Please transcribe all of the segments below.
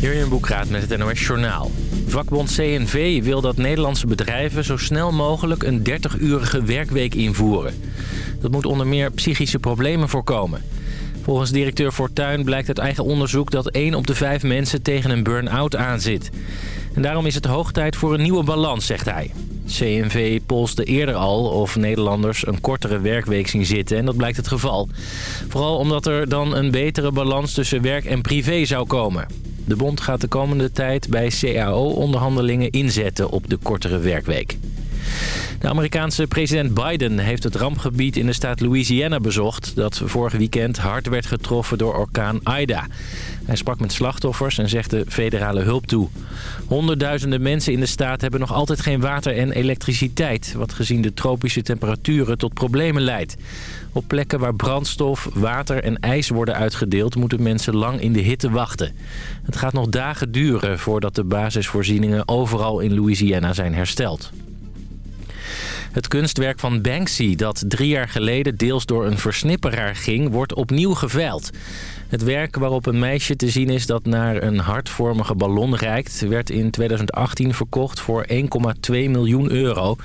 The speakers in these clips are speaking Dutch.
Jurjen Boekraat met het NOS Journaal. Vakbond CNV wil dat Nederlandse bedrijven zo snel mogelijk een 30-urige werkweek invoeren. Dat moet onder meer psychische problemen voorkomen. Volgens directeur Fortuyn blijkt uit eigen onderzoek dat 1 op de 5 mensen tegen een burn-out aanzit. En daarom is het hoog tijd voor een nieuwe balans, zegt hij. CNV polste eerder al of Nederlanders een kortere werkweek zien zitten en dat blijkt het geval. Vooral omdat er dan een betere balans tussen werk en privé zou komen. De bond gaat de komende tijd bij CAO-onderhandelingen inzetten op de kortere werkweek. De Amerikaanse president Biden heeft het rampgebied in de staat Louisiana bezocht... dat vorig weekend hard werd getroffen door orkaan Ida. Hij sprak met slachtoffers en zegde federale hulp toe. Honderdduizenden mensen in de staat hebben nog altijd geen water en elektriciteit... wat gezien de tropische temperaturen tot problemen leidt. Op plekken waar brandstof, water en ijs worden uitgedeeld... moeten mensen lang in de hitte wachten. Het gaat nog dagen duren voordat de basisvoorzieningen overal in Louisiana zijn hersteld. Het kunstwerk van Banksy, dat drie jaar geleden deels door een versnipperaar ging, wordt opnieuw geveild. Het werk waarop een meisje te zien is dat naar een hartvormige ballon reikt... werd in 2018 verkocht voor 1,2 miljoen euro.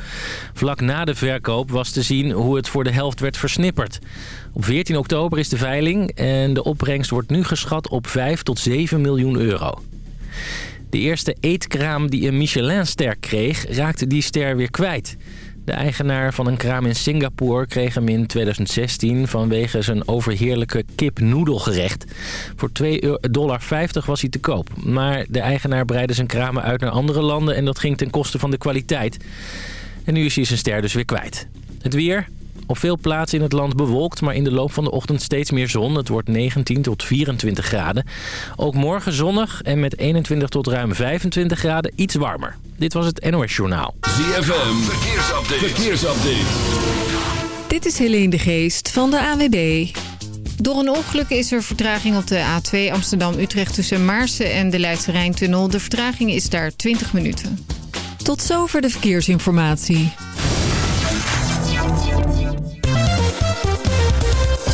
Vlak na de verkoop was te zien hoe het voor de helft werd versnipperd. Op 14 oktober is de veiling en de opbrengst wordt nu geschat op 5 tot 7 miljoen euro. De eerste eetkraam die een Michelin-ster kreeg, raakte die ster weer kwijt. De eigenaar van een kraam in Singapore kreeg hem in 2016 vanwege zijn overheerlijke kip-noedelgerecht. Voor 2,50 dollar was hij te koop. Maar de eigenaar breidde zijn kramen uit naar andere landen en dat ging ten koste van de kwaliteit. En nu is hij zijn ster dus weer kwijt. Het weer, op veel plaatsen in het land bewolkt, maar in de loop van de ochtend steeds meer zon. Het wordt 19 tot 24 graden. Ook morgen zonnig en met 21 tot ruim 25 graden iets warmer. Dit was het NOS Journaal. ZFM, verkeersupdate. verkeersupdate. Dit is Helene de Geest van de AWB. Door een ongeluk is er vertraging op de A2 Amsterdam-Utrecht tussen Maarsen en de Leidse Rijntunnel. De vertraging is daar 20 minuten. Tot zover de verkeersinformatie.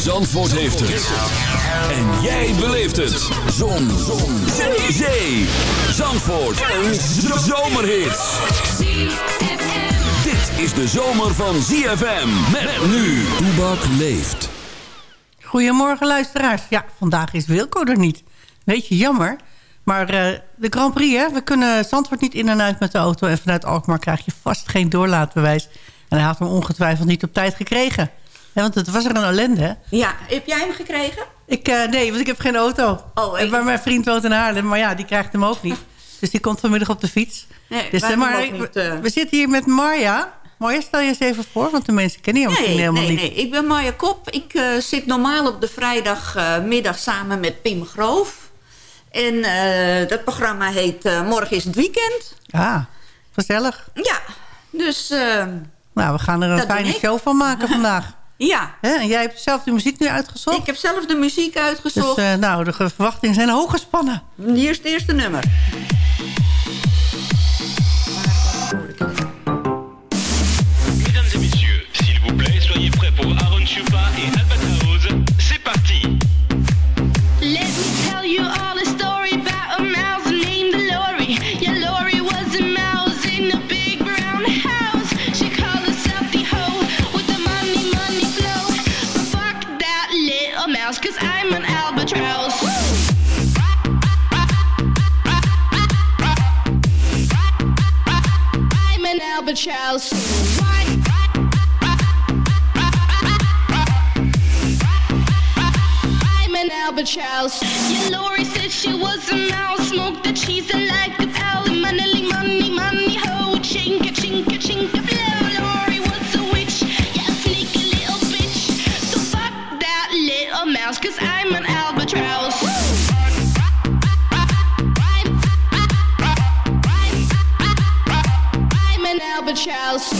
Zandvoort heeft het. En jij beleeft het. Zon. Zon. Zee. Zee. Zandvoort. Een zomerhit. Dit is de zomer van ZFM. Met nu. Toebak leeft. Goedemorgen luisteraars. Ja, vandaag is Wilco er niet. Weet je, jammer. Maar uh, de Grand Prix, hè? we kunnen Zandvoort niet in en uit met de auto. En vanuit Alkmaar krijg je vast geen doorlaatbewijs. En hij had hem ongetwijfeld niet op tijd gekregen. Ja, want het was er een ellende? Ja, heb jij hem gekregen? Ik, uh, nee, want ik heb geen auto. Oh, ik... Maar mijn vriend woont in Haarlem, maar ja, die krijgt hem ook niet. Dus die komt vanmiddag op de fiets. Nee, dus, maar, ik, niet, uh... We zitten hier met Marja. Marja, stel je eens even voor, want de mensen kennen je nee, misschien helemaal nee, niet. Nee, ik ben Marja Kop. Ik uh, zit normaal op de vrijdagmiddag samen met Pim Groof. En dat programma heet Morgen is het weekend. Ah, gezellig. Ja, dus... nou, we gaan er een fijne show van maken vandaag. Ja. En jij hebt zelf de muziek nu uitgezocht? Ik heb zelf de muziek uitgezocht. Dus uh, nou, de verwachtingen zijn hoog gespannen. Hier is het eerste nummer. have a child soon. Why? Albert Charles. Yeah, Lori said she was a mouse, smoked the cheese and liked it out. Manly money. the child's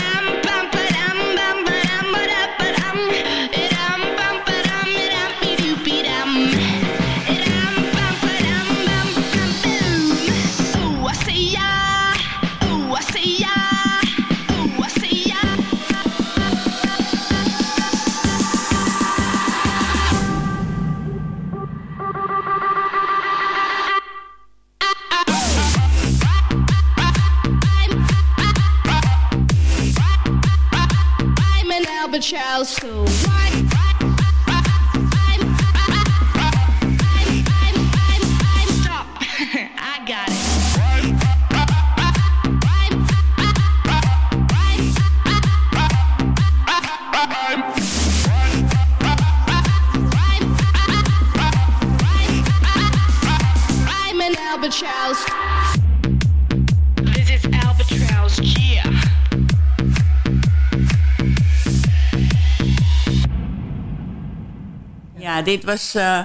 Dit was uh,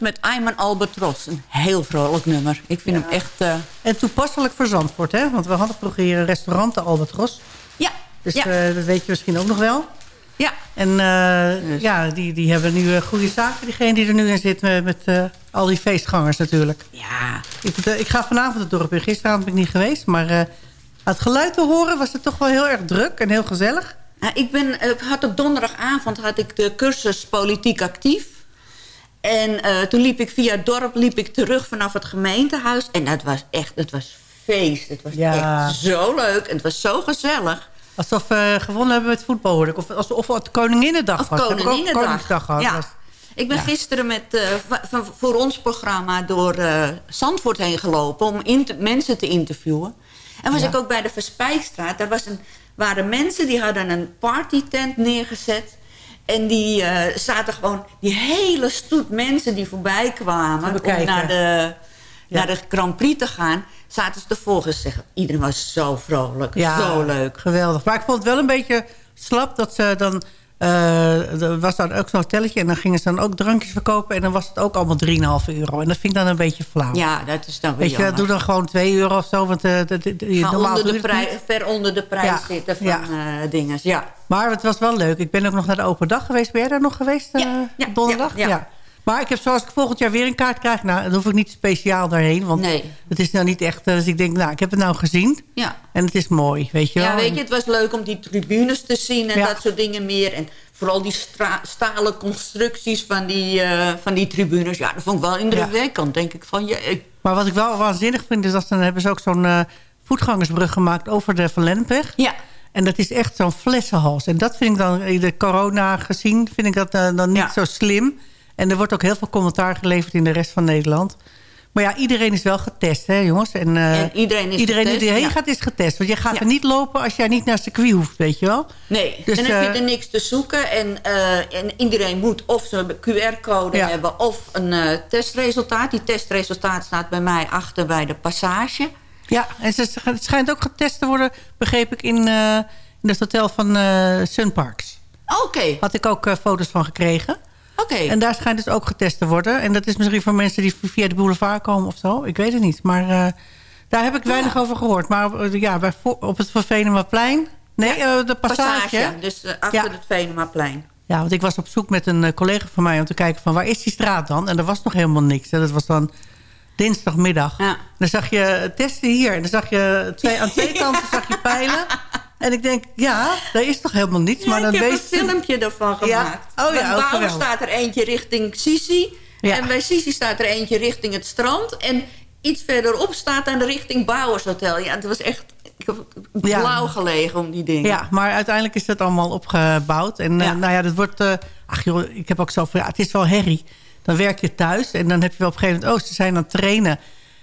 met I'm an Albatros. Een heel vrolijk nummer. Ik vind hem echt... eh, En toepasselijk voor Zandvoort, hè? Want we hadden vroeger hier een restaurant, de Albatros. ja, Dus ja, eh, dat weet je misschien ook nog wel. ja. En Dus- ja, die, die hebben nu goede zaken. Diegene die er nu in zit met, met al die feestgangers natuurlijk. ja. Ik, ik ga vanavond het dorp in. Gisteravond ben ik niet geweest. Maar het geluid te horen was het toch wel heel erg druk en heel gezellig. Nou, ik ben, eh, had op donderdagavond had ik de cursus Politiek Actief. En eh, toen liep ik via het dorp liep ik terug vanaf het gemeentehuis. En dat was echt, het was feest. Het was Ja. echt zo leuk. En het was zo gezellig. Alsof we gewonnen hebben met voetbal, hoorde ik. Of alsof het Koninginnedag Of was. Ook Koninginnedag. Koningsdag gehad. Ja. Was- Ik ben Ja. gisteren met, eh, voor ons programma door eh, Zandvoort heen gelopen... om mensen te interviewen. En was Ja. ik ook bij de Verspijkstraat. Daar was een, waren mensen die hadden een partytent neergezet... En die eh, zaten gewoon, die hele stoet mensen die voorbij kwamen... om naar de, Ja. naar de Grand Prix te gaan... zaten ze te volgen zeggen. Iedereen was zo vrolijk, zo leuk. Geweldig. Maar ik vond het wel een beetje slap dat ze dan... eh, er was dan ook zo'n hotelletje en dan gingen ze dan ook drankjes verkopen... en dan was het ook allemaal 3,5 euro. En dat vind ik dan een beetje flauw. Ja, dat is dan weer Weet je, doe dan gewoon 2 euro of zo. Want eh, de, de, de- onder ver onder de prijs Ja, zitten van ja. eh dinges. Ja. Maar het was wel leuk. Ik ben ook nog naar de open dag geweest. Ben jij daar nog geweest? Ja, donderdag? ja. Maar ik heb zoals ik volgend jaar weer een kaart krijg... Nou, dan hoef ik niet speciaal daarheen. Want Nee. het is nou niet echt... eh, Dus ik denk, nou, ik heb het nou gezien. Ja. En het is mooi, weet je wel. ja, weet je, het was leuk om die tribunes te zien en Ja. dat soort dingen meer. En vooral die stalen constructies van die, eh, van die tribunes. Ja, dat vond ik wel indrukwekkend. denk ik van, je, Maar wat ik wel waanzinnig vind... is dat dan hebben ze ook zo'n eh, voetgangersbrug gemaakt... over de Van Lennepweg. ja, En dat is echt zo'n flessenhals. En dat vind ik dan, in de corona gezien... vind ik dat dan niet Ja. zo slim. En er wordt ook heel veel commentaar geleverd in de rest van Nederland. Maar ja, iedereen is wel getest, hè jongens. En, eh, En iedereen is iedereen getest, die erheen ja. gaat is getest. Want je gaat Ja. er niet lopen als jij niet naar circuit hoeft, weet je wel. nee. Dus, dan heb je eh, er niks te zoeken. En, eh, en iedereen moet of zo'n QR-code Ja. hebben of een testresultaat. Die testresultaat staat bij mij achter bij de passage. Ja, en ze, het schijnt ook getest te worden, begreep ik, in, in het hotel van Sunparks. Oké, Had ik ook foto's van gekregen. En daar schijnt dus ook getest te worden. En dat is misschien voor mensen die via de boulevard komen of zo. Ik weet het niet. Maar eh, daar heb ik weinig over gehoord. Maar eh, ja, bij, op het Venemaplein... Nee, eh, de passage. Dus achter Ja. het Venemaplein. Ja, want ik was op zoek met een collega van mij... om te kijken van waar is die straat dan? En er was nog helemaal niks. hè. Dat was dan dinsdagmiddag. Ja. Dan zag je testen hier. En dan zag je twee, aan twee kanten zag je pijlen. En ik denk, ja, daar is toch helemaal niets. maar dan ik heb een filmpje ervan Ja. gemaakt. Oh ja, bij Bouwen geweldig. staat er eentje richting Sisi. Ja. En bij Sisi staat er eentje richting het strand. En iets verderop staat aan de richting Bouwershotel. Ja, het was echt... Ik heb Ja. blauw gelegen om die dingen. Ja, maar uiteindelijk is dat allemaal opgebouwd. En eh, nou ja, dat wordt... eh, ach joh, ik heb ook zo van... Ja, het is wel herrie. Dan werk je thuis en dan heb je wel op een gegeven moment... Oh, ze zijn aan het trainen.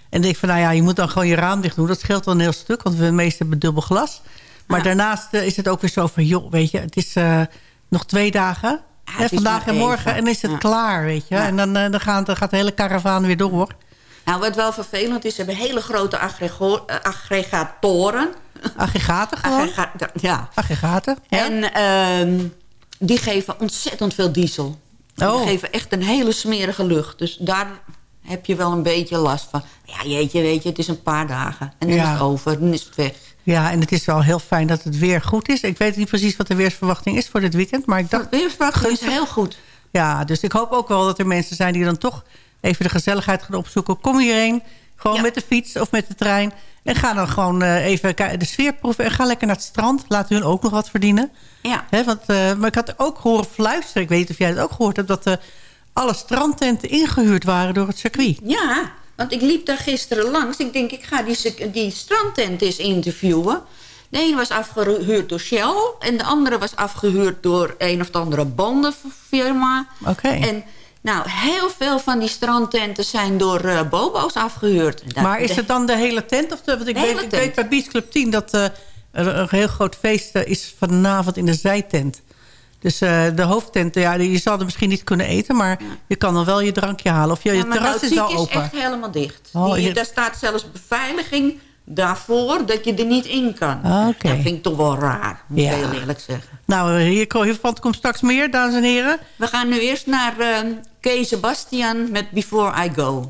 En denk van, nou ja, je moet dan gewoon je raam dicht doen. Dat scheelt wel een heel stuk, want we meestal hebben dubbel glas. Maar Ja. daarnaast eh, is het ook weer zo van, joh, weet je, het is eh, nog twee dagen. Ja, hè, vandaag en morgen en is het Ja. klaar, weet je. En dan, eh, dan, dan gaat de hele karavaan weer door. Nou, wat wel vervelend is, ze hebben hele grote aggregatoren. Aggregaten gewoon. Ja. Aggregaten. En ehm, die geven ontzettend veel diesel. Oh. Die geven echt een hele smerige lucht. Dus daar heb je wel een beetje last van. Ja, jeetje, weet je, het is een paar dagen. En dan is het over, dan is het weg. Ja, en het is wel heel fijn dat het weer goed is. Ik weet niet precies wat de weersverwachting is voor dit weekend. Maar ik De dacht, weersverwachting is heel goed. Ja, dus ik hoop ook wel dat er mensen zijn die dan toch even de gezelligheid gaan opzoeken. Kom hierheen, gewoon Ja. met de fiets of met de trein. En ga dan gewoon eh, even de sfeer proeven. En ga lekker naar het strand. Laat hun ook nog wat verdienen. Ja. Want, eh, maar ik had ook horen fluisteren. Ik weet niet of jij het ook gehoord hebt. Dat eh, alle strandtenten ingehuurd waren door het circuit. Ja, want ik liep daar gisteren langs. Ik denk, ik ga die, die strandtent eens interviewen. De ene was afgehuurd door Shell... en de andere was afgehuurd door een of andere bandenfirma. Oké. En nou, heel veel van die strandtenten zijn door eh, bobo's afgehuurd. Dat- Maar is het dan de hele tent? Of de, want ik, De weet, ik tent. weet bij Beach Club 10 dat eh, er een heel groot feest eh, is vanavond in de zijtent. Dus eh, de hoofdtent, ja, je zal er misschien niet kunnen eten... maar je kan dan wel je drankje halen. Of je, Ja, je terras is wel open. is echt helemaal dicht. Oh, je- Daar staat zelfs beveiliging daarvoor dat je er niet in kan. Ah. Dat vind ik toch wel raar, moet ik heel eerlijk zeggen. Nou, eh, hier, hiervan komt straks meer, dames en heren. We gaan nu eerst naar uh, Kees Sebastian met Before I Go.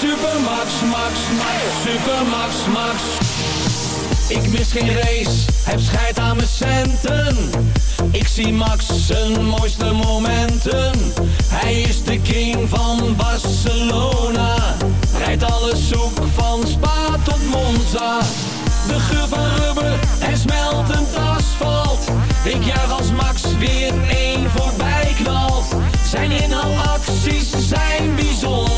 Super, super Max, Max, Max, super Max. Ik mis geen race, heb scheid aan mijn centen. Ik zie Max zijn mooiste momenten. Hij is de king van Barcelona. Rijdt alles zoek van Spa tot Monza. De geur van en smeltend asfalt. Ik juich als Max weer één voorbij knalt. Zijn inhaalacties zijn bijzonder.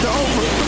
dingen te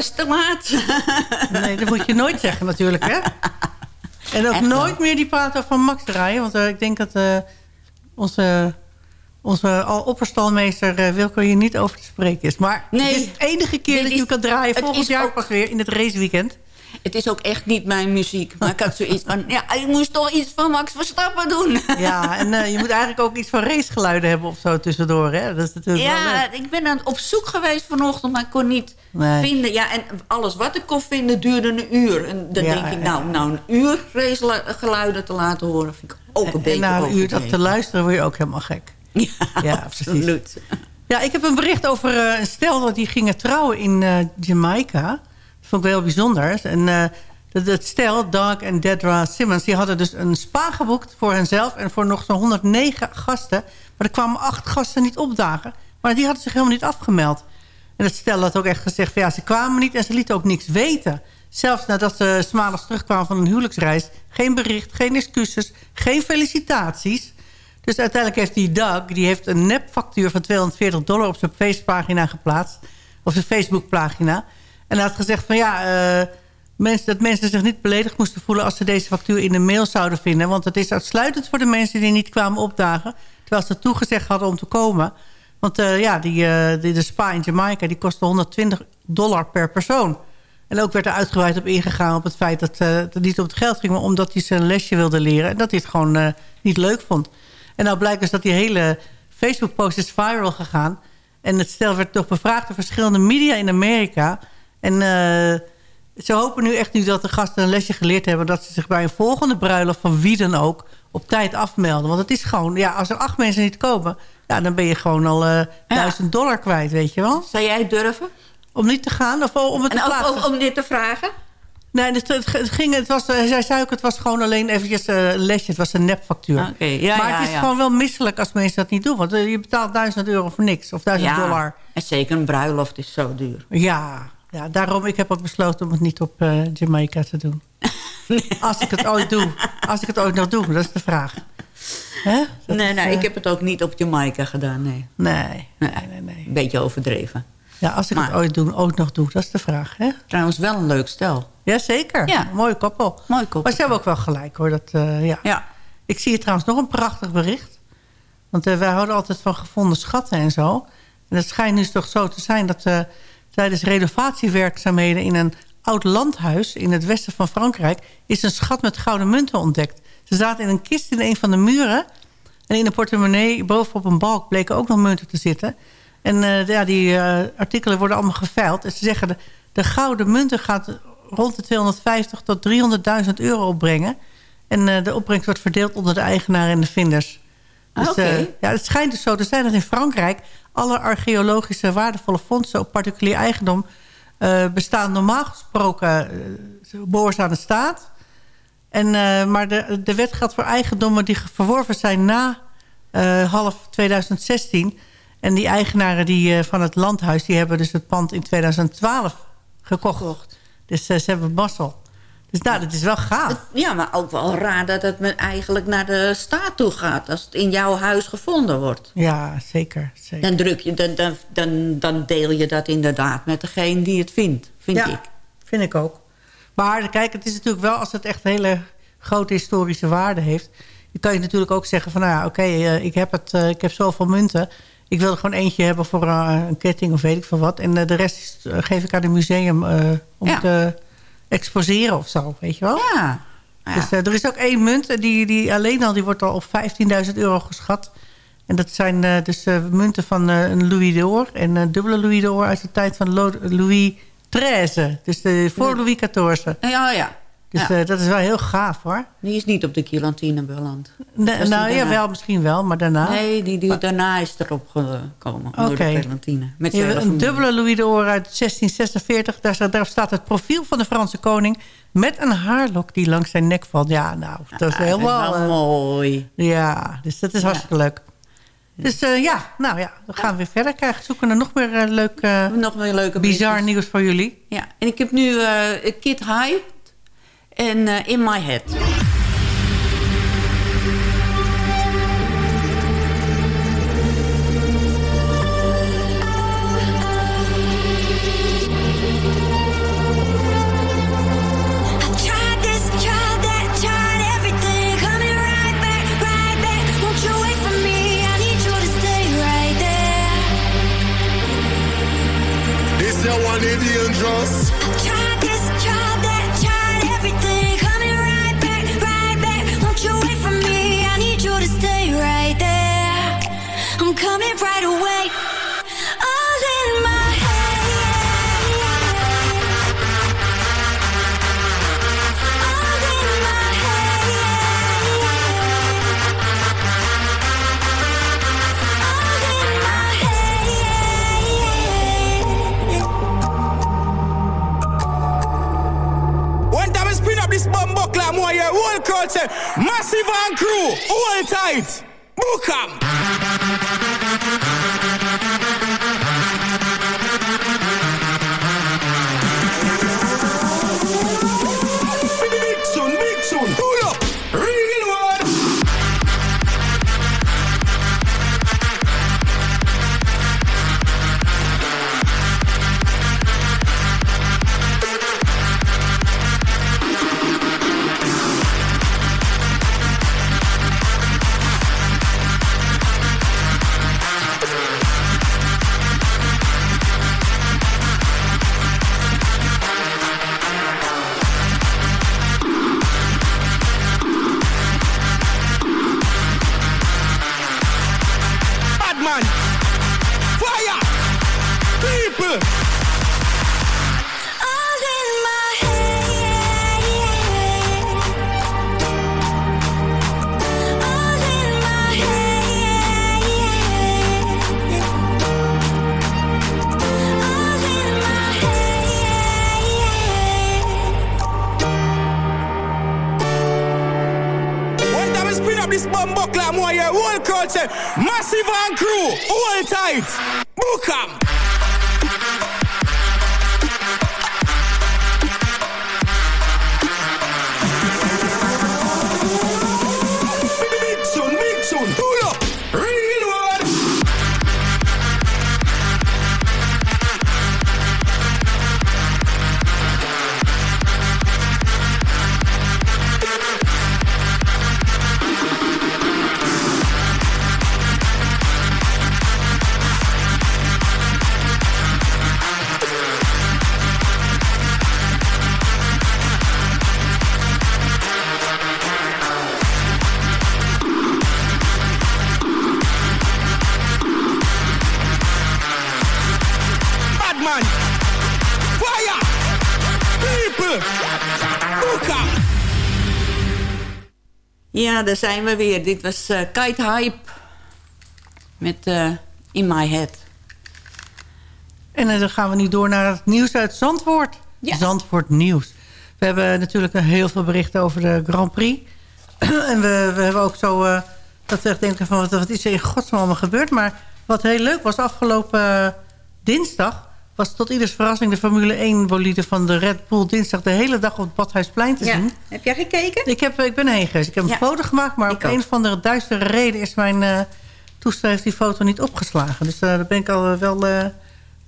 was te laat. Nee, dat moet je nooit zeggen natuurlijk, hè? En ook Echt wel. nooit meer die platen van Max draaien. Want eh, ik denk dat eh, onze, onze al opperstalmeester uh, Wilco hier niet over te spreken is. Maar Nee. het is de enige keer dat je kan draaien. Volgend jaar ook- pas weer in het raceweekend. Het is ook echt niet mijn muziek. Maar ik had zoiets van... Ja, ik moest toch iets van Max Verstappen doen. Ja, en eh, je moet eigenlijk ook iets van racegeluiden hebben of zo tussendoor. Hè? Dat is natuurlijk Ja, ik ben aan op zoek geweest vanochtend, maar ik kon niet Nee. vinden. Ja, en alles wat ik kon vinden duurde een uur. En dan Ja, denk ik, nou, nou een uur racegeluiden te laten horen... vind ik ook een En beetje na een uur dat te luisteren word je ook helemaal gek. Ja, Ja, absoluut. Ja, ik heb een bericht over eh, een stel dat die gingen trouwen in eh, Jamaica. Dat vond ik wel bijzonder. En eh, dat, dat stel, Doug en Dedra Simmons... die hadden dus een spa geboekt voor henzelf... en voor nog zo'n 109 gasten. Maar er kwamen acht gasten niet opdagen. Maar die hadden zich helemaal niet afgemeld. En het stel had ook echt gezegd... Van, ja, ze kwamen niet en ze lieten ook niks weten. Zelfs nadat ze 's maandags terugkwamen van een huwelijksreis... geen bericht, geen excuses, geen felicitaties... Dus uiteindelijk heeft die Doug... die heeft een nepfactuur van 240 dollar op zijn Facebookpagina geplaatst. Op zijn Facebookpagina. En hij had gezegd van ja... eh, dat mensen zich niet beledigd moesten voelen... als ze deze factuur in de mail zouden vinden. Want het is uitsluitend voor de mensen die niet kwamen opdagen... terwijl ze toegezegd hadden om te komen. Want eh, ja, die, eh, die, de spa in Jamaica... die kostte 120 dollar per persoon. En ook werd er uitgebreid op ingegaan op het feit dat het niet om het geld ging... maar omdat hij zijn lesje wilde leren. En dat hij het gewoon niet leuk vond. En nou blijkt dus dat die hele Facebook-post is viral gegaan. En het stel werd toch bevraagd door verschillende media in Amerika. En eh, ze hopen nu echt nu dat de gasten een lesje geleerd hebben... dat ze zich bij een volgende bruiloft van wie dan ook op tijd afmelden. Want het is gewoon, ja, als er acht mensen niet komen... Ja, dan ben je gewoon al eh duizend dollar kwijt, weet je wel. Zou jij durven? Om niet te gaan of om het te En plaatsen? ook om dit te vragen? Nee, het, ging, het was, eh, zij zei ook, het was gewoon alleen eventjes eh, een lesje. Het was een nepfactuur. Oké, ja, maar ja, het is ja. gewoon wel misselijk als mensen dat niet doen. Want eh, je betaalt duizend euro voor niks. Of duizend dollar. En zeker een bruiloft is zo duur. Ja, ja, daarom ik heb ook besloten om het niet op eh, Jamaica te doen. Als ik het ooit doe. Als ik het ooit nog doe, dat is de vraag. Hè? Dat nee, is, nee, eh, ik heb het ook niet op Jamaica gedaan, nee. Nee, Nee, nee, nee. Een beetje overdreven. Ja, als ik het ooit, doen, ooit nog doe, dat is de vraag. Hè? Trouwens wel een leuk stel. Jazeker, Ja. mooi koppel. Mooi koppel. Maar ze hebben ook wel gelijk hoor. Dat, eh, ja. Ja. Ik zie hier trouwens nog een prachtig bericht. Want wij houden altijd van gevonden schatten en zo. En het schijnt nu toch zo te zijn dat tijdens renovatiewerkzaamheden... in een oud landhuis in het westen van Frankrijk... is een schat met gouden munten ontdekt. Ze zaten in een kist in een van de muren. En in een portemonnee bovenop een balk bleken ook nog munten te zitten. En eh, ja, die eh, artikelen worden allemaal geveild. En ze zeggen de, de gouden munten gaat rond de 250 tot 300.000 euro opbrengen. En eh, de opbrengst wordt verdeeld onder de eigenaar en de vinders. Ah, Dus, eh, ja, het schijnt dus zo te zijn dat in Frankrijk... alle archeologische waardevolle fondsen op particulier eigendom... eh, bestaan normaal gesproken uh, behoorzaam aan de staat. En, eh, maar de, de wet geldt voor eigendommen die verworven zijn na eh, half 2016. En die eigenaren die, eh, van het landhuis... die hebben dus het pand in 2012 gekocht. Dus eh, ze hebben mazzel. Dus nou, dat is wel gaaf. Ja, maar ook wel raar dat het eigenlijk naar de staat toe gaat... als het in jouw huis gevonden wordt. Ja, zeker. zeker. Dan, druk je, dan, dan, dan, dan deel je dat inderdaad met degene die het vindt, vind ja, ik. vind ik ook. Maar kijk, het is natuurlijk wel als het echt hele grote historische waarde heeft... je kan je natuurlijk ook zeggen van... nou ja, oké, eh, ik heb het, eh, ik heb zoveel munten... ik wil er gewoon eentje hebben voor eh, een ketting of weet ik veel wat... en de rest geef ik aan het museum om Ja. te exposeren of zo, weet je wel? Ja. ja. Dus eh, er is ook één munt, eh, die, die alleen al die wordt al op 15.000 euro geschat. En dat zijn eh, dus eh, munten van een Louis d'Or... en een dubbele Louis d'Or uit de tijd van Lo- Louis XIII. Dus de, voor Louis XIV. ja, ja. Dus ja. eh, dat is wel heel gaaf, hoor. Die is niet op de Guillotine beland. Nou, ja, wel, misschien wel, maar daarna... Nee, die, die daarna is erop gekomen. Door Oké. de Guillotine. Met een dubbele Louis d'Or uit 1646. Daar, staat- daar staat het profiel van de Franse koning... met een haarlok die langs zijn nek valt. Ja, nou, dat is Ah, helemaal... wel eh, mooi. Ja, dus dat is hartstikke leuk. Dus eh, ja, nou ja, dan gaan we weer verder. Krijgen zoeken er nog meer eh, leuk, eh, Nog een leuke bizar nieuws voor jullie. Ja, en ik heb nu eh Kid Hype en eh, In My Head. Massive and crew, hold tight. Book. Ja, daar zijn we weer. Dit was eh, Kite Hype. Met eh, In My Head. En eh, dan gaan we nu door naar het nieuws uit Zandvoort. Ja. Zandvoort nieuws. We hebben natuurlijk heel veel berichten over de Grand Prix. en we, we hebben ook zo... dat we echt denken van wat, wat is er in godsnaam allemaal gebeurd. Maar wat heel leuk was afgelopen dinsdag... was tot ieders verrassing de Formule 1 bolide van de Red Bull... dinsdag de hele dag op het Badhuisplein te Ja. zien. Heb jij gekeken? Ik, heb, ik ben heen geweest. Ik heb een foto gemaakt, maar Ik op ook. een of andere duistere reden is mijn eh toestel heeft die foto niet opgeslagen. Dus eh, daar ben ik al eh, wel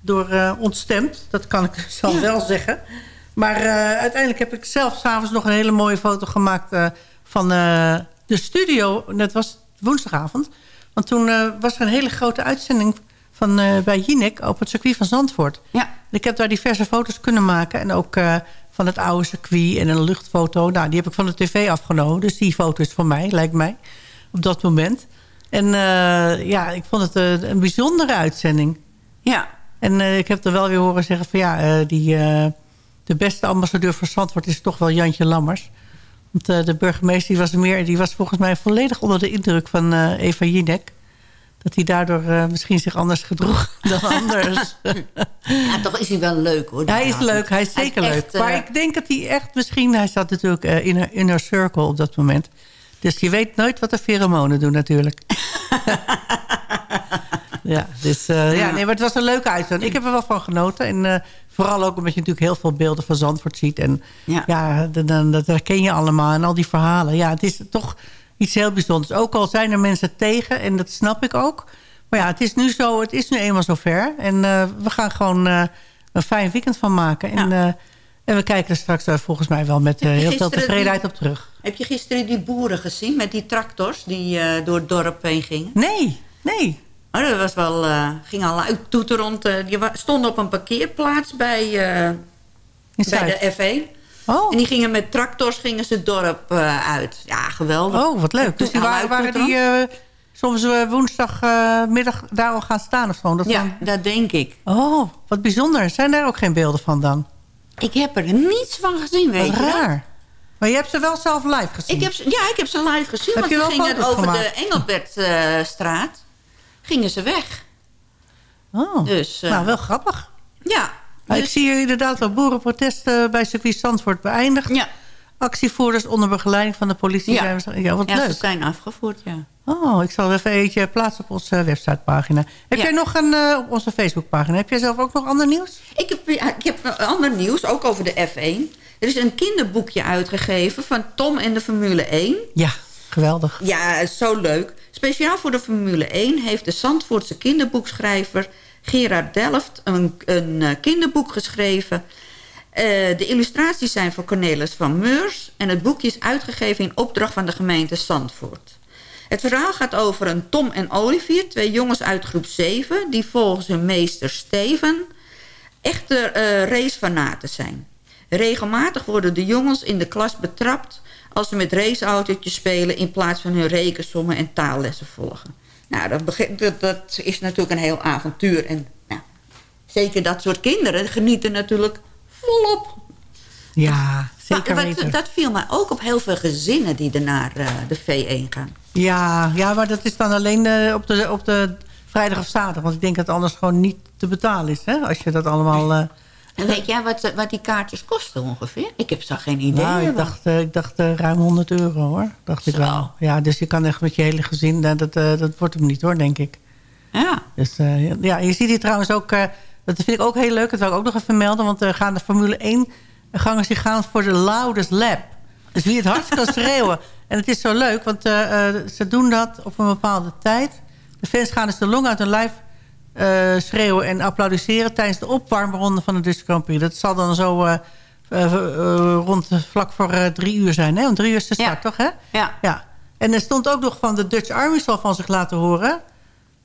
door ontstemd. Dat kan ik dus al wel zeggen. Maar uiteindelijk heb ik zelf s'avonds nog een hele mooie foto gemaakt van de studio. Dat was woensdagavond. Want toen was er een hele grote uitzending van, eh, bij Jinek op het circuit van Zandvoort. Ja. Ik heb daar diverse foto's kunnen maken. En ook eh, van het oude circuit en een luchtfoto. Nou, die heb ik van de tv afgenomen. Dus die foto is van mij, lijkt mij. Op dat moment. En eh, ja, ik vond het een bijzondere uitzending. Ja. En ik heb er wel weer horen zeggen van ja, die, de beste ambassadeur voor Zandvoort is toch wel Jantje Lammers. Want de burgemeester die was, meer, die was volgens mij volledig onder de indruk van Eva Jinek. Dat hij daardoor eh, misschien zich anders gedroeg dan anders. ja, toch is hij wel leuk hoor. hij is leuk, hij is zeker leuk. echt, eh, maar ik denk dat hij echt misschien... Hij zat natuurlijk eh, in een inner circle op dat moment. Dus je weet nooit wat de pheromonen doen natuurlijk. ja, dus, eh, ja. nee, maar het was een leuke uitzending. Ik heb er wel van genoten. En vooral ook omdat je natuurlijk heel veel beelden van Zandvoort ziet. En Ja. ja, dan, dan, dat herken je allemaal. En al die verhalen. Ja, het is toch iets heel bijzonders. Ook al zijn er mensen tegen. En dat snap ik ook. Maar ja, het is nu zo. Het is nu eenmaal zover. En eh, we gaan gewoon eh, een fijn weekend van maken. En, Ja. eh, en we kijken er straks volgens mij wel met heel veel tevredenheid die- op terug. Heb je gisteren die boeren gezien met die tractors die door het dorp heen gingen? Nee, nee. Oh, dat was wel, ging al uit toeter rond. eh, die stonden op een parkeerplaats bij, bij de F1. Oh. En die gingen met tractors gingen ze het dorp eh, uit. Ja, geweldig. Oh, wat leuk. Dus die waren, waren die eh, soms eh, woensdagmiddag daar al gaan staan of zo? Dat Ja, dan- dat denk ik. Oh, wat bijzonder. Zijn daar ook geen beelden van dan? Ik heb er niets van gezien, weet Wat je dat? raar. Maar je hebt ze wel zelf live gezien? Ik heb, ze- ja, ik heb ze live gezien. Heb want ze gingen over gemaakt? de Engelbertstraat. gingen ze weg. Oh, Dus, nou, wel grappig. Ja. Nou, ik dus- zie hier inderdaad wel boerenprotesten bij circuit Zandvoort beëindigd. ja. Actievoerders onder begeleiding van de politie. Ja. Zijn, ja, wat ja, ze leuk. zijn afgevoerd, ja. Oh, ik zal even eentje plaatsen op onze websitepagina. Heb Ja. jij nog een, eh, op onze Facebookpagina, heb jij zelf ook nog ander nieuws? Ik heb, ik heb ander nieuws, ook over de F1. Er is een kinderboekje uitgegeven van Tom en de Formule 1. Ja, geweldig. Ja, zo leuk. Speciaal voor de Formule 1 heeft de Zandvoortse kinderboekschrijver Gerard Delft een, een eh, kinderboek geschreven. Eh, de illustraties zijn van Cornelis van Meurs en het boekje is uitgegeven in opdracht van de gemeente Zandvoort. Het verhaal gaat over een Tom en Olivier, twee jongens uit groep 7... die volgens hun meester Steven echte eh racefanaten zijn. Regelmatig worden de jongens in de klas betrapt... als ze met raceautootjes spelen... in plaats van hun rekensommen en taallessen volgen. Nou, dat, dat, dat is natuurlijk een heel avontuur. En nou, zeker dat soort kinderen genieten natuurlijk volop. Ja, zeker Maar weten. dat viel mij ook op heel veel gezinnen die er naar eh, de V1 gaan. Ja, ja, maar dat is dan alleen eh, op, de, op de vrijdag of zaterdag. Want ik denk dat het anders gewoon niet te betalen is. Hè? Als je dat allemaal... eh, En weet jij wat, eh, wat die kaartjes kosten ongeveer? Ik heb zo geen idee. Nou, ik dacht, eh, ik dacht eh, ruim 100 euro hoor. Dacht ik wel. Ja, dus je kan echt met je hele gezin, dat, dat wordt hem niet hoor, denk ik. Ja. Dus ja, je ziet hier trouwens ook, dat vind ik ook heel leuk, dat wil ik ook nog even melden, want er gaan de Formule 1 gangers die gaan voor de loudest lap. Dus wie het hardst kan schreeuwen. En het is zo leuk, want ze doen dat op een bepaalde tijd. De fans gaan dus de long uit hun lijf eh, schreeuwen en applaudisseren tijdens de opwarmronde van de Dutch Grand Prix. Dat zal dan zo eh, eh, rond vlak voor drie uur zijn. Hè? Om drie uur is de start, toch? Hè? Ja. Ja. En er stond ook nog van de Dutch Army zal van zich laten horen.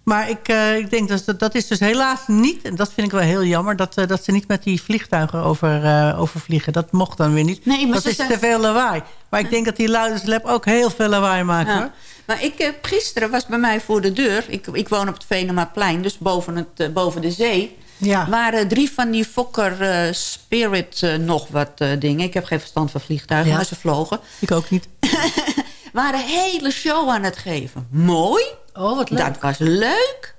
Maar ik, ik denk dat dat is dus helaas niet... en dat vind ik wel heel jammer... dat, dat ze niet met die vliegtuigen over, overvliegen. Dat mocht dan weer niet. Nee, maar dat is zijn- te veel lawaai. Maar ik denk dat die Luiders Lab ook heel veel lawaai maakt. Ja. Maar ik heb gisteren was bij mij voor de deur. Ik, ik woon op het Venemaplein, dus boven, het, eh, boven de zee. Ja. waren drie van die Fokker eh, Spirit eh, nog wat eh, dingen. Ik heb geen verstand van vliegtuigen, Ja. maar ze vlogen. Ik ook niet. waren een hele show aan het geven. Mooi. Oh, wat leuk. Dat was leuk.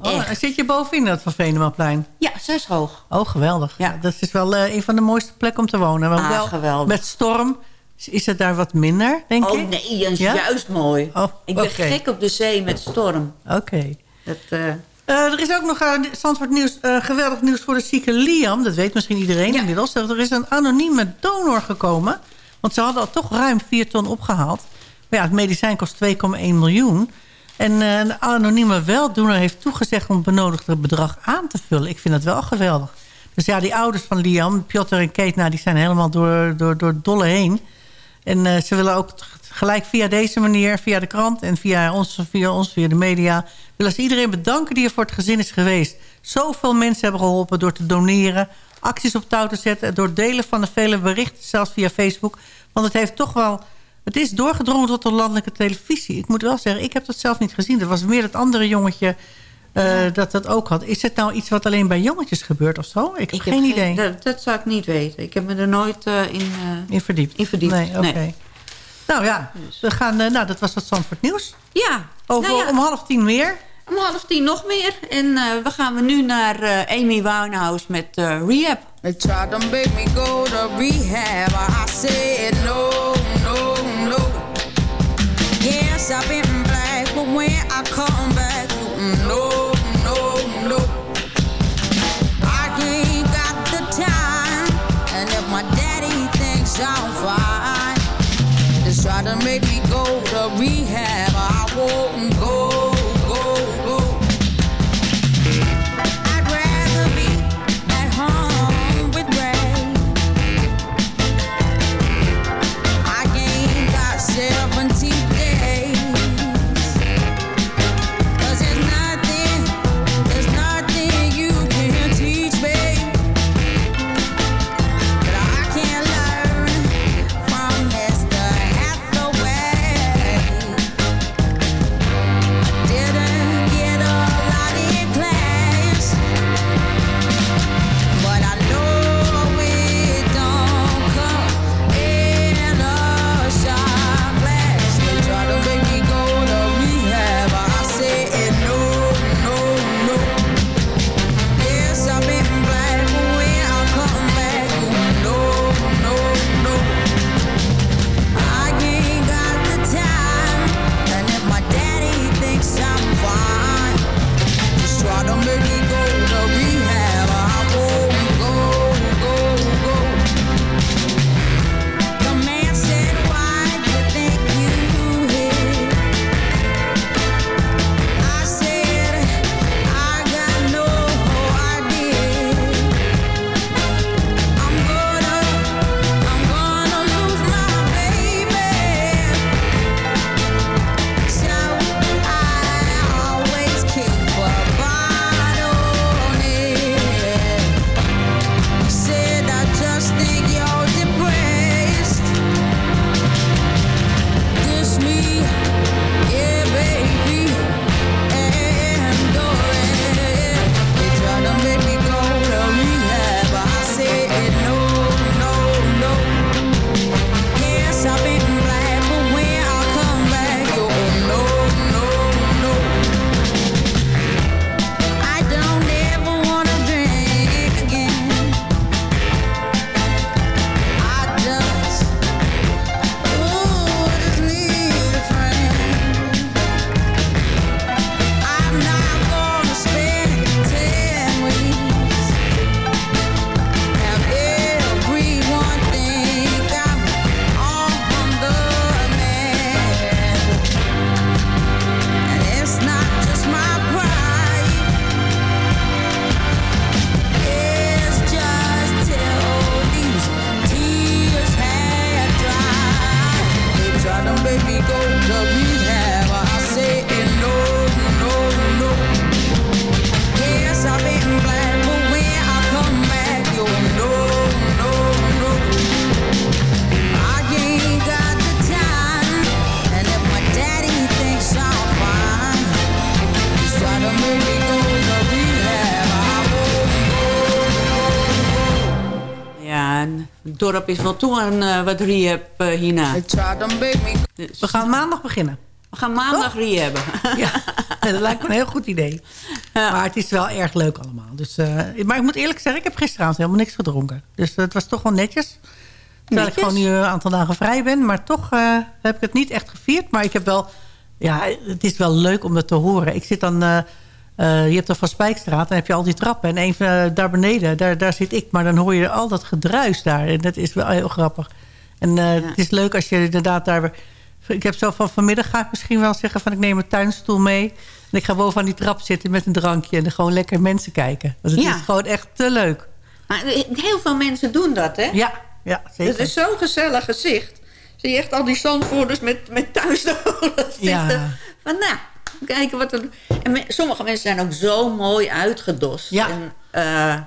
Oh, zit je bovenin dat van Venemaplein? Ja, zes hoog. Oh, geweldig. Ja. Dat is wel eh, een van de mooiste plekken om te wonen. Want Ah, wel, geweldig. Met storm is het daar wat minder, denk Oh ik? nee, is Ja? juist mooi. Oh, ik ben gek op de zee met storm. Oké. Eh, Eh, er is ook nog uh, nieuws, geweldig nieuws voor de zieke Liam. Dat weet misschien iedereen Ja. inmiddels. Er is een anonieme donor gekomen. Want ze hadden al toch ruim 4 ton opgehaald. Maar ja, het medicijn kost 2,1 miljoen. En een anonieme weldoener heeft toegezegd om het benodigde bedrag aan te vullen. Ik vind dat wel geweldig. Dus ja, die ouders van Liam, Piotr en Kate... Nou, die zijn helemaal door, door, door dolle heen. En eh, ze willen ook gelijk via deze manier, via de krant... en via ons, via ons, via de media... willen ze iedereen bedanken die er voor het gezin is geweest. Zoveel mensen hebben geholpen door te doneren... acties op touw te zetten... en door delen van de vele berichten, zelfs via Facebook. Want het heeft toch wel... Het is doorgedrongen tot de landelijke televisie. Ik moet wel zeggen, ik heb dat zelf niet gezien. Er was meer dat andere jongetje eh, dat dat ook had. Is het nou iets wat alleen bij jongetjes gebeurt of zo? Ik heb ik geen heb idee. Dat, dat zou ik niet weten. Ik heb me er nooit eh, in... eh, In verdiept? In verdiept, Nee, oké. nee. Nou ja, we gaan, eh, nou, dat was het Zandvoort Nieuws. Ja, Over, nou ja, om half tien meer. om half tien nog meer. En eh, we gaan we nu naar eh, Amy Winehouse met eh, Rehab. They tried to make me go to rehab. I said no, no, no. Yes, I've been black, but when I come make me go to rehab. Dorp is wel toe aan eh, wat rehab eh, hierna. Dus We gaan maandag beginnen. we gaan maandag rehabben. Ja, dat lijkt me een heel goed idee. Maar het is wel erg leuk allemaal. Dus, eh, maar ik moet eerlijk zeggen, ik heb gisteravond helemaal niks gedronken. Dus het was toch wel netjes. Terwijl ik gewoon nu een aantal dagen vrij ben. Maar toch heb ik het niet echt gevierd. Maar ik heb wel... Ja, het is wel leuk om dat te horen. Ik zit dan... eh, je hebt dan van Spijkstraat, dan heb je al die trappen. En een van, eh, daar beneden, daar, daar zit ik. Maar dan hoor je al dat gedruis daar. En dat is wel heel grappig. En eh, het is leuk als je inderdaad daar... Ik heb zo van vanmiddag ga ik misschien wel zeggen van ik neem een tuinstoel mee. En ik ga boven aan die trap zitten met een drankje. En dan gewoon lekker mensen kijken. Want het Ja. is gewoon echt te leuk. Maar heel veel mensen doen dat, hè? Ja, ja zeker. Het is zo'n gezellig gezicht. Zie je echt al die zandvoerders met, met thuisdolen Ja. zitten. Van nou, kijken wat er... En me- sommige mensen zijn ook zo mooi uitgedost. Ja. En, eh,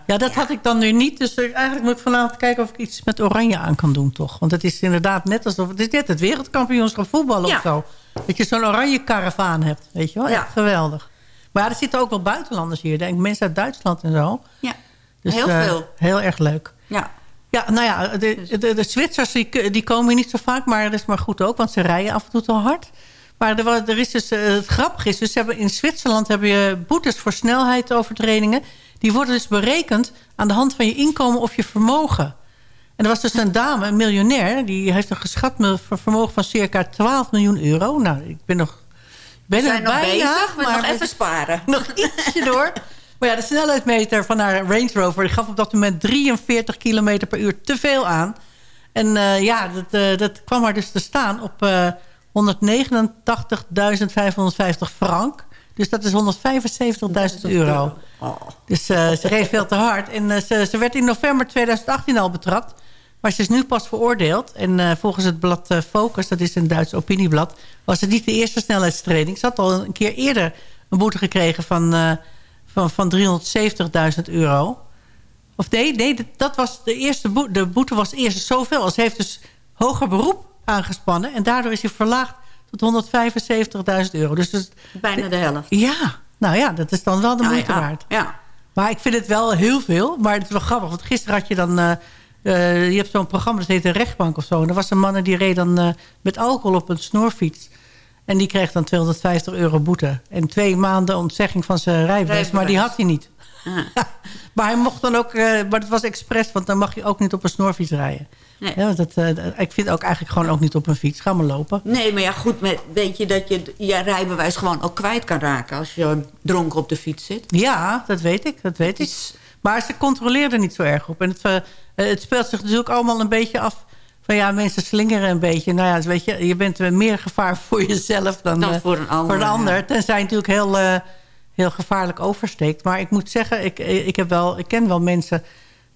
Ja, dat had ik dan nu niet. Dus eigenlijk moet ik vanavond kijken of ik iets met oranje aan kan doen, toch? Want het is inderdaad net alsof... Het is net het wereldkampioenschap voetballen Ja. of zo. Dat je zo'n oranje karavaan hebt, weet je wel? Ja. Geweldig. Maar er zitten ook wel buitenlanders hier. Denk mensen uit Duitsland en zo. ja, Dus, heel eh, veel. Heel erg leuk. Ja. Ja, nou ja, de, de, de Zwitsers die, die komen hier niet zo vaak, maar dat is maar goed ook, want ze rijden af en toe te hard. Maar er, er is dus, eh, het grappige is, dus hebben, in Zwitserland heb je boetes voor snelheidsovertredingen. Die worden dus berekend aan de hand van je inkomen of je vermogen. En er was dus een dame, een miljonair, die heeft een geschat vermogen van circa 12 miljoen euro. Nou, ik ben nog, ben We zijn nog bijna, bezig, maar nog even sparen. nog ietsje door. Maar ja, de snelheidsmeter van haar Range Rover... die gaf op dat moment 43 km per uur te veel aan. En eh, ja, dat, eh, dat kwam haar dus te staan op 189.550 frank. Dus dat is 175.000 euro. Dus eh, ze reed veel te hard. En eh, ze, ze werd in november 2018 al betrapt. Maar ze is nu pas veroordeeld. En eh, volgens het blad Focus, dat is een Duits opinieblad... was het niet de eerste snelheidstraining. Ze had al een keer eerder een boete gekregen van, van, van 370.000 euro. Of nee, nee dat- dat was de eerste boete. De boete was eerst zoveel. Ze heeft dus hoger beroep aangespannen. En daardoor is hij verlaagd tot 175.000 euro. Dus, dus Bijna de helft. ja, nou ja, dat is dan wel de Ja, moeite ja, waard. Ja. Maar ik vind het wel heel veel. Maar het is wel grappig. Want gisteren had je dan... eh, eh, je hebt zo'n programma, dat heet de rechtbank of zo. En er was een man die reed dan eh, met alcohol op een snorfiets. En die kreeg dan 250 euro boete. En twee maanden ontzegging van zijn rijbewijs. Maar die had hij niet. Ah. maar hij mocht dan ook... maar het was expres, want dan mag je ook niet op een snorfiets rijden. Nee. Ja, dat, eh, ik vind ook eigenlijk gewoon ook niet op een fiets. Ga maar lopen. Nee, maar ja, goed, met, weet je dat je je rijbewijs gewoon ook kwijt kan raken... als je dronken op de fiets zit? Ja, dat weet ik, dat weet ik. Maar ze controleerden niet zo erg op. En het, eh, het speelt zich natuurlijk allemaal een beetje af... van ja, mensen slingeren een beetje. Nou ja, weet je, je bent meer gevaar voor jezelf dan, Dan eh, voor een ander, Voor een ander. ja. Tenzij natuurlijk heel, heel gevaarlijk oversteekt. Maar ik moet zeggen, ik, ik, heb wel, ik ken wel mensen...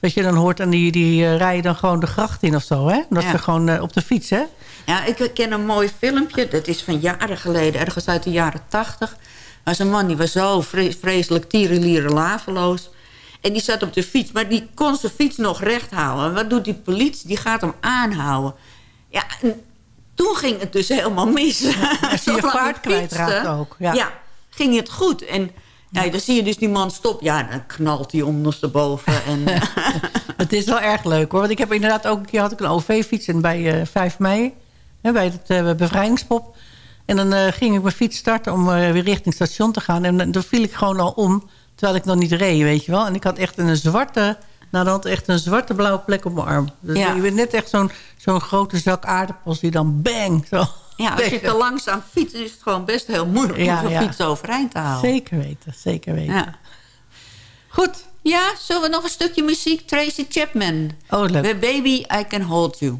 dat je dan hoort en die, die eh, rijden dan gewoon de gracht in of zo. Hè? Dat Ja. ze gewoon eh, op de fiets, hè? Ja, ik ken een mooi filmpje. Dat is van jaren geleden, ergens uit de jaren tachtig. Was een man die was zo vre- vreselijk tierenlieren laveloos. En die zat op de fiets, maar die kon zijn fiets nog recht houden. En wat doet die politie? Die gaat hem aanhouden. Ja, en toen ging het dus helemaal mis. Als je je vaart kwijtraakt ook, ja. ging het goed. En ja, dan zie je dus die man stop. Ja, dan knalt hij ondersteboven. En, Het is wel erg leuk hoor. Want ik heb inderdaad ook een keer had ik een OV-fiets en bij eh 5 mei. Hè, bij het eh, bevrijdingspop. En dan eh, ging ik mijn fiets starten om weer richting station te gaan. En dan- dan viel ik gewoon al om. Terwijl ik nog niet reed, weet je wel. En ik had echt een zwarte... Nou, dan had echt een zwarte blauwe plek op mijn arm. Dus Ja. je bent net echt zo'n zo'n grote zak aardappels die dan bang. Zo. Ja, als je te langzaam fietst, is het gewoon best heel moeilijk Ja, om zo'n ja. fiets overeind te houden. Zeker weten, zeker weten. Ja. Goed. Ja, zullen we nog een stukje muziek? Tracy Chapman. Oh, leuk. The Baby, I Can Hold You.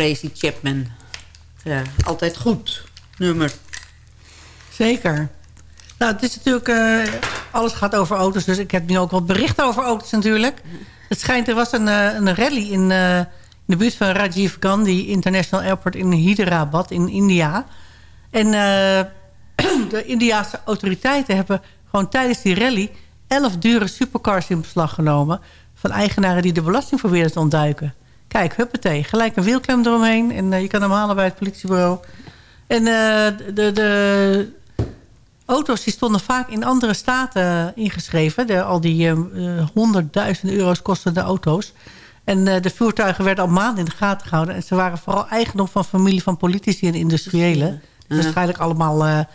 Tracy Chapman. Altijd goed nummer. Zeker. Nou, het is natuurlijk... eh, alles gaat over auto's, dus ik heb nu ook wat berichten over auto's natuurlijk. Het schijnt, er was een, eh, een rally in, eh, in de buurt van Rajiv Gandhi International Airport in Hyderabad in India. En de Indiaanse autoriteiten hebben gewoon tijdens die rally... elf dure supercars in beslag genomen... van eigenaren die de belasting probeerden te ontduiken. Kijk, huppatee, gelijk een wielklem eromheen... en eh, je kan hem halen bij het politiebureau. En eh, de, de auto's die stonden vaak in andere staten ingeschreven. De, al die eh, eh, honderdduizenden euro's kostende auto's. En de voertuigen werden al maanden in de gaten gehouden. En ze waren vooral eigendom van familie van politici en industriëlen. Dus waarschijnlijk allemaal,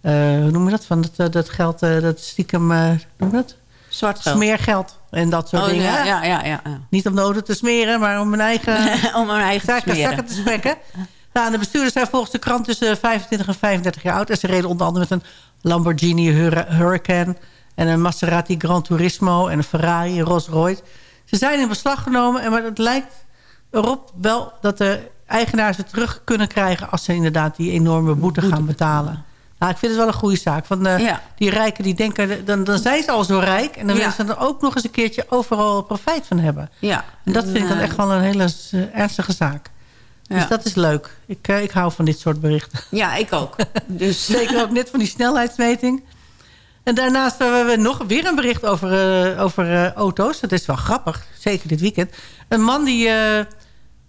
hoe noem je dat? Van dat, dat geld, dat stiekem, hoe noem je dat? Zwart geld. Smeergeld en dat soort Oh, dingen. ja, ja, ja, ja. Niet om de auto te smeren, maar om hun eigen Om mijn eigen te zakken, te spekken. Nou, de bestuurders zijn volgens de krant tussen 25 en 35 jaar oud. En ze reden onder andere met een Lamborghini Hur- Hurricane... en een Maserati Gran Turismo en een Ferrari, Rolls Royce. Ze zijn in beslag genomen, en maar het lijkt erop wel... dat de eigenaars het terug kunnen krijgen... als ze inderdaad die enorme boete, gaan betalen. Nou, ik vind het wel een goede zaak. Want Ja. die rijken die denken, dan, dan zijn ze al zo rijk... en dan willen ze er ook nog eens een keertje overal profijt van hebben. Ja. En dat vind ik dan echt wel een hele eh, ernstige zaak. Dus Ja. dat is leuk. Ik, eh, ik hou van dit soort berichten. Ja, ik ook. Dus, Zeker ook net van die snelheidsmeting. En daarnaast hebben we nog weer een bericht over, over auto's. Dat is wel grappig, zeker dit weekend. Een man die,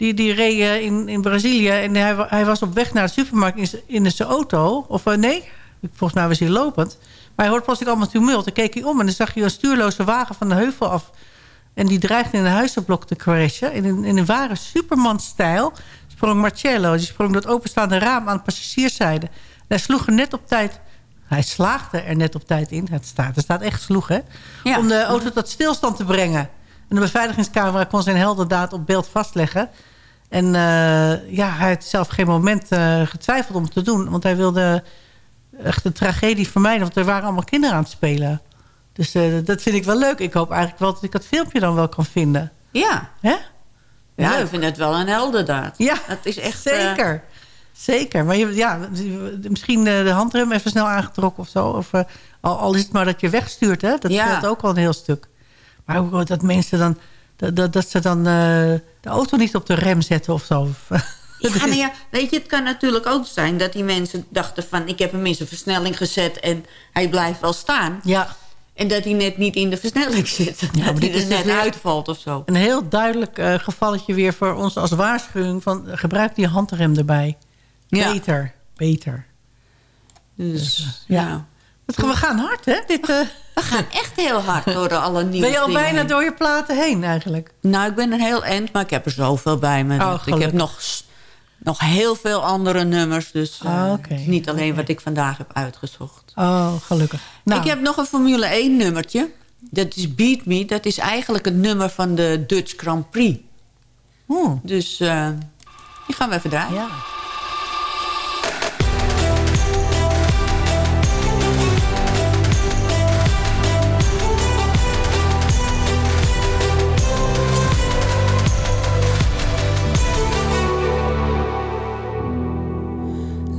die, die reed eh, in, in Brazilië... en hij, hij was op weg naar de supermarkt in, in zijn auto. Of eh, nee, volgens mij was hij lopend. Maar hij hoorde plotseling allemaal tumult. Dan keek hij om en dan zag hij een stuurloze wagen van de heuvel af... En die dreigde in een huizenblok te crashen. In een, in een ware Superman-stijl sprong Marcello. Die sprong door het openstaande raam aan de passagierszijde. En hij sloeg er net op tijd... Hij slaagde er net op tijd in. Het staat, er staat echt sloeg, hè? Ja. Om de auto tot stilstand te brengen. En de beveiligingscamera kon zijn heldendaad op beeld vastleggen. En eh, ja, hij had zelf geen moment eh, getwijfeld om het te doen. Want hij wilde echt de tragedie vermijden. Want er waren allemaal kinderen aan het spelen. Dus eh, dat vind ik wel leuk. Ik hoop eigenlijk wel dat ik dat filmpje dan wel kan vinden. ja. Hè? ja, Leuk. ik vind het wel een heldendaad. Ja, Dat is echt... Zeker. Zeker. Maar je, ja, misschien de handrem even snel aangetrokken of zo. Of, al, al is het maar dat je wegstuurt. Hè? Dat Ja. scheelt ook wel een heel stuk. Maar ook dat mensen dan... Dat, dat, ze dan eh, de auto niet op de rem zetten of zo. Ja, maar ja, weet je, het kan natuurlijk ook zijn dat die mensen dachten van... ik heb hem in zijn versnelling gezet en hij blijft wel staan. ja, En dat hij net niet in de versnelling zit. maar dat hij er dus net uitvalt of zo. een heel duidelijk eh, gevalletje weer voor ons als waarschuwing. Van, eh, gebruik die handrem erbij. Ja. Beter, beter. Dus, ja. ja. We gaan hard, hè? Dit, eh, We gaan echt heel hard door alle nieuwe ben je al bijna heen. door je platen heen eigenlijk? Nou, ik ben een heel eind, maar ik heb er zoveel bij me. Oh, ik heb nog, nog heel veel andere nummers. Dus eh, is niet alleen wat ik vandaag heb uitgezocht. Oh, gelukkig. Nou, Ik heb nog een Formule 1 nummertje. Dat is Beat Me. Dat is eigenlijk het nummer van de Dutch Grand Prix. hmm, Dus eh, die gaan we even draaien. ja.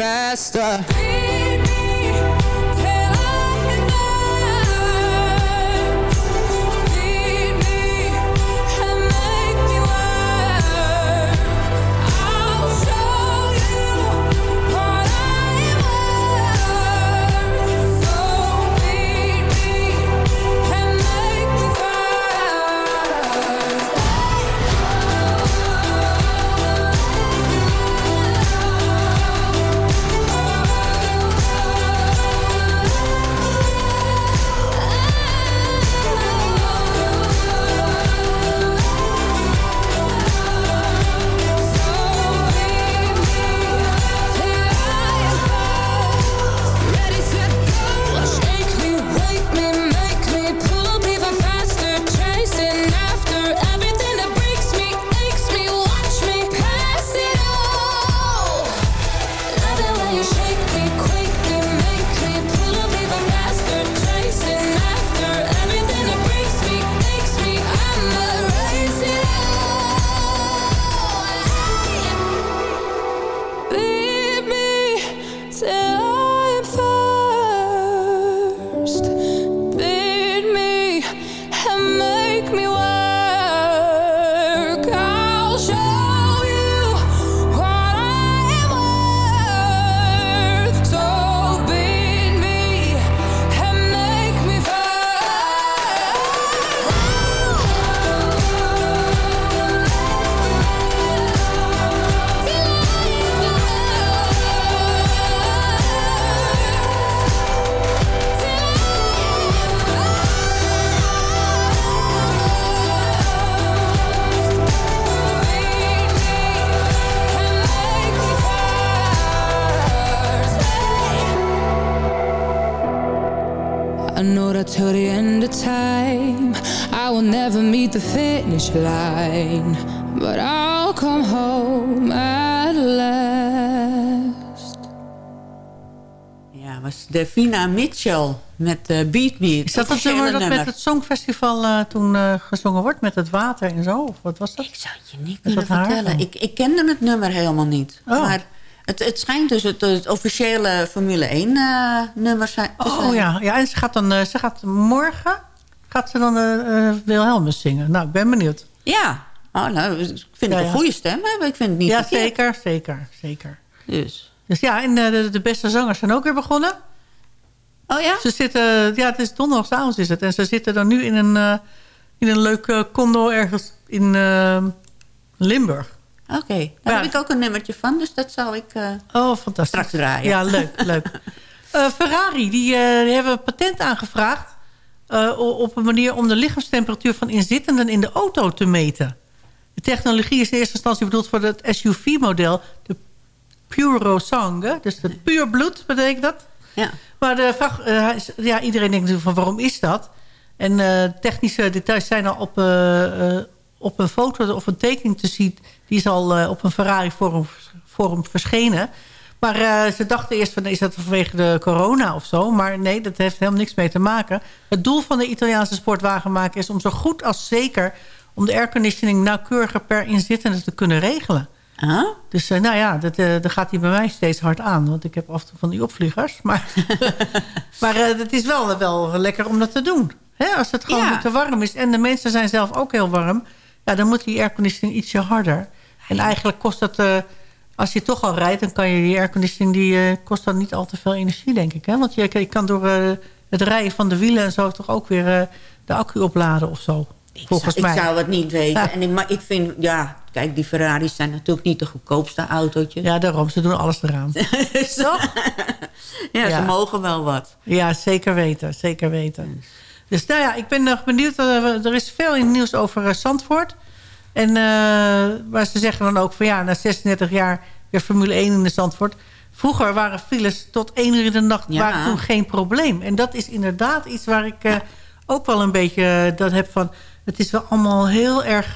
faster. Till the end of time I will never meet the finish line But I'll come home at last Ja, was Davina Mitchell met eh, Beat Me. Is dat het nummer dat met het Songfestival eh, toen eh, gezongen wordt? Met het water en zo? Of wat was dat? Ik zou het je niet kunnen vertellen. Ik, ik kende het nummer helemaal niet. Oh. Maar het, het schijnt dus het, het officiële Formule 1 eh, nummer zijn. Oh zijn. ja, ja en ze gaat, dan, eh, ze gaat morgen gaat ze dan eh, Wilhelmus zingen. Nou, ik ben benieuwd. Ja, oh, nou, ik vind Ja, het een ja. goede stem hebben. Ik vind het niet ja, verkeerd. zeker, zeker, zeker. Dus. Dus ja, en de, de beste zangers zijn ook weer begonnen. Oh ja? Ze zitten, ja, het is donderdagavond is het. En ze zitten dan nu in een, eh, in een leuk condo ergens in Limburg. Oké, daar Ja. heb ik ook een nummertje van. Dus dat zou ik eh, Oh, fantastisch. straks draaien. Ja, leuk, leuk. Eh, Ferrari, die, eh, die hebben een patent aangevraagd... op een manier om de lichaamstemperatuur van inzittenden in de auto te meten. De technologie is in eerste instantie bedoeld voor het SUV-model... de Puro Sangue, dus de puur bloed betekent dat. Ja. Maar de vraag, ja, iedereen denkt natuurlijk van waarom is dat? En technische details zijn al op, op een foto of een tekening te zien. Die is al eh, op een Ferrari forum, forum verschenen. Maar eh, ze dachten eerst van is dat vanwege de corona of zo. Maar nee, dat heeft helemaal niks mee te maken. Het doel van de Italiaanse sportwagenmaker is om zo goed als zeker... om de airconditioning nauwkeuriger per inzittende te kunnen regelen. Ah? Dus eh, nou ja, dat, dat gaat hij bij mij steeds hard aan. Want ik heb af en toe van die opvliegers. Maar, maar het is wel, wel lekker om dat te doen. Hè, als het gewoon Ja. te warm is. En de mensen zijn zelf ook heel warm. Ja, dan moet die airconditioning ietsje harder. En eigenlijk kost dat... eh, als je toch al rijdt, dan kan je die airconditioning... die eh, kost dan niet al te veel energie, denk ik. Hè? Want je, je kan door eh, het rijden van de wielen en zo... toch ook weer de accu opladen of zo. volgens ik mij. zou het niet weten. Ja. En ik, maar ik vind, ja, kijk, die Ferraris zijn natuurlijk niet de goedkoopste autootjes. Ja, daarom. Ze doen alles eraan. Toch? ja, Ja. ze mogen wel wat. Ja, zeker weten. Zeker weten. Dus nou ja, ik ben nog benieuwd. er is veel in het nieuws over Zandvoort. En, eh, maar ze zeggen dan ook van ja, na 36 jaar weer Formule 1 in de Zandvoort. Vroeger waren files tot 1 uur in de nacht Ja. waren toen geen probleem. En dat is inderdaad iets waar ik eh, ook wel een beetje eh, dat heb van... Het is wel allemaal heel erg...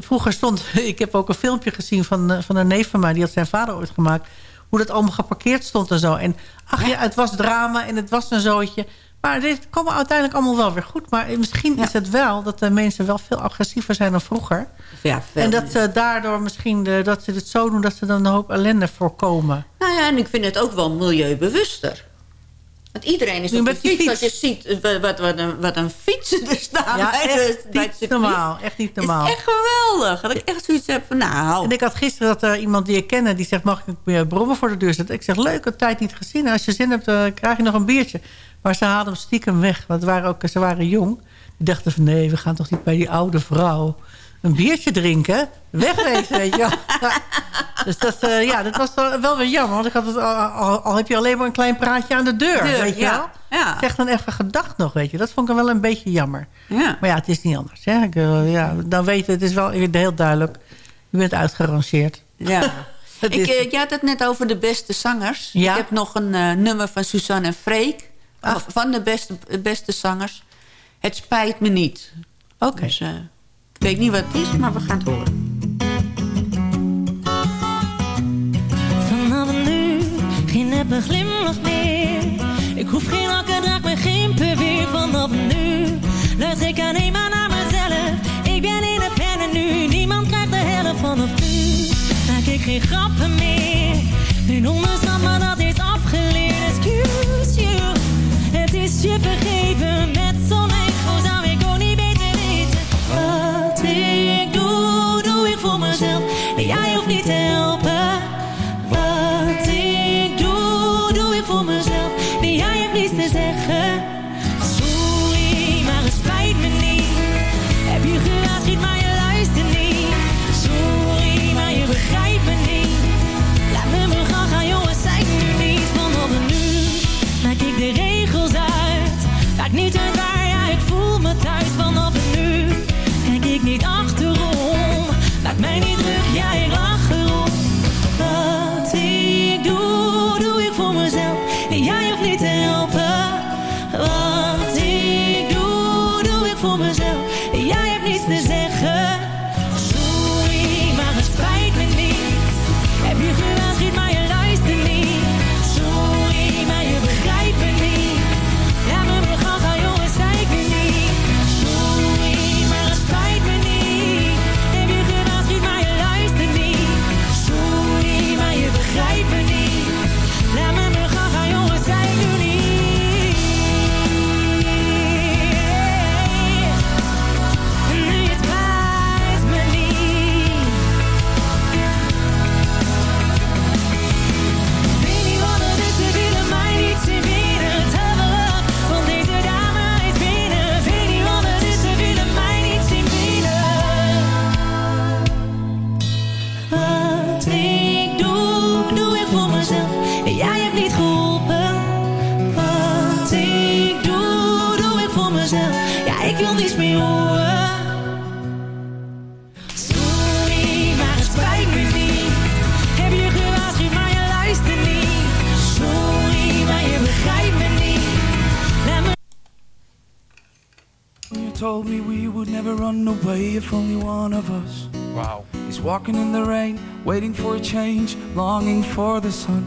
vroeger stond... Ik heb ook een filmpje gezien van, van een neef van mij. Die had zijn vader ooit gemaakt. Hoe dat allemaal geparkeerd stond en zo. En ach ja, het was drama en het was een zootje. Maar dit komt uiteindelijk allemaal wel weer goed. Maar misschien is het wel dat de mensen wel veel agressiever zijn dan vroeger. Ja, En dat ze daardoor misschien de, dat ze het zo doen... dat ze dan een hoop ellende voorkomen. Nou ja, en ik vind het ook wel milieubewuster. Want iedereen is Nu op de fiets. fiets. Als je ziet eh, wat, wat, een, wat een fietsen er staan Ja, bij, echt de, bij het niet normaal. Echt niet normaal. is echt geweldig. Dat ik echt zoiets heb van, nou... En ik had gisteren dat er iemand die ik kende... die zegt, mag ik weer brommen voor de deur zetten? Ik zeg, leuk, een tijd niet gezien. En als je zin hebt, eh, krijg je nog een biertje. Maar ze haalden hem stiekem weg. Want waren ook, ze waren jong. Die dachten van, nee, we gaan toch niet bij die oude vrouw... een biertje drinken? Wegwezen, weet je wel. Dus dat, eh, ja, dat was wel wel weer jammer. Want ik had het, al, al, al heb je alleen maar een klein praatje aan de deur, Deur, weet je ja. wel. Ja. Zeg dan even gedacht nog, weet je. Dat vond ik wel een beetje jammer. Ja. Maar ja, het is niet anders. Hè? Ik, eh, ja, dan weet je, het is wel heel duidelijk. Je bent uitgerangeerd. Ja. Ik, is- eh, je had het net over de beste zangers. Ja. Ik heb nog een nummer van Suzanne en Freek. Of Van de beste, beste zangers. Het spijt me niet. Oké. Dus, eh, ik weet niet wat het is, maar we gaan het horen. Vanaf nu geen neppe glimlach meer. Ik hoef geen elke dag meer geen weer vanaf nu. Luister ik alleen maar naar mezelf. Ik ben in het pennen nu. Niemand krijgt de helft vanaf nu. Maak ik geen grappen meer. Mijn onderstand, maar dat je vergeven. Met zo'n echo ik ook niet beter weten. Wat ik doe, doe ik voor mezelf. En jij hoeft niet te. Longing for the sun.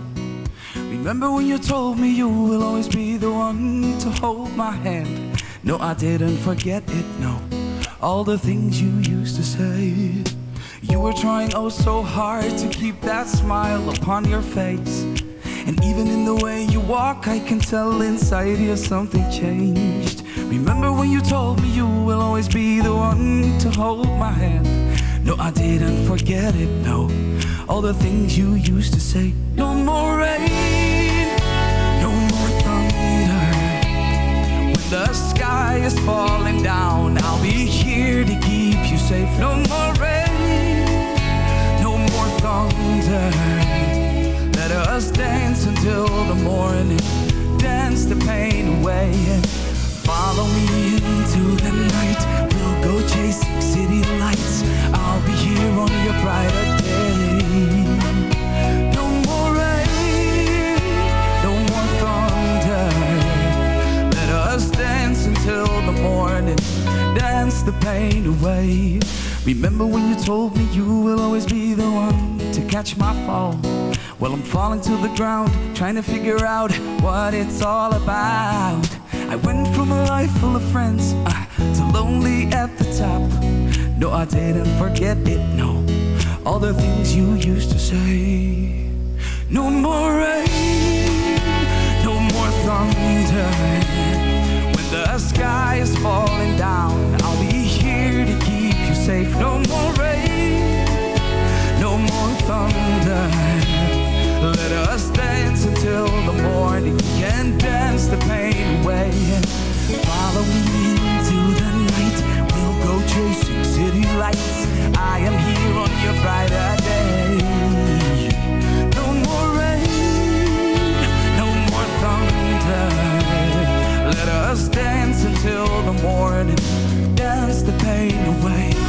Remember when you told me you will always be the one to hold my hand? No, I didn't forget it, no. All the things you used to say. You were trying oh so hard to keep that smile upon your face. And even in the way you walk, I can tell inside you something changed. Remember when you told me you will always be the one to hold my hand? No, I didn't forget it, no. All the things you used to say. No more rain, no more thunder. When the sky is falling down, I'll be here to keep you safe. No more rain, no more thunder. Let us dance until the morning, dance the pain away. and Follow me into the night. Pain away. Remember when you told me you will always be the one to catch my fall? Well, I'm falling to the ground, trying to figure out what it's all about. I went from a life full of friends uh, to lonely at the top. No, I didn't forget it, no. All the things you used to say. No more rain, no more thunder. When the sky is falling down, I'll safe. No more rain, no more thunder. Let us dance until the morning and dance the pain away. Follow me into the night. We'll go chasing city lights. I am here on your brighter day. No more rain, no more thunder. Let us dance until the morning. Dance the pain away.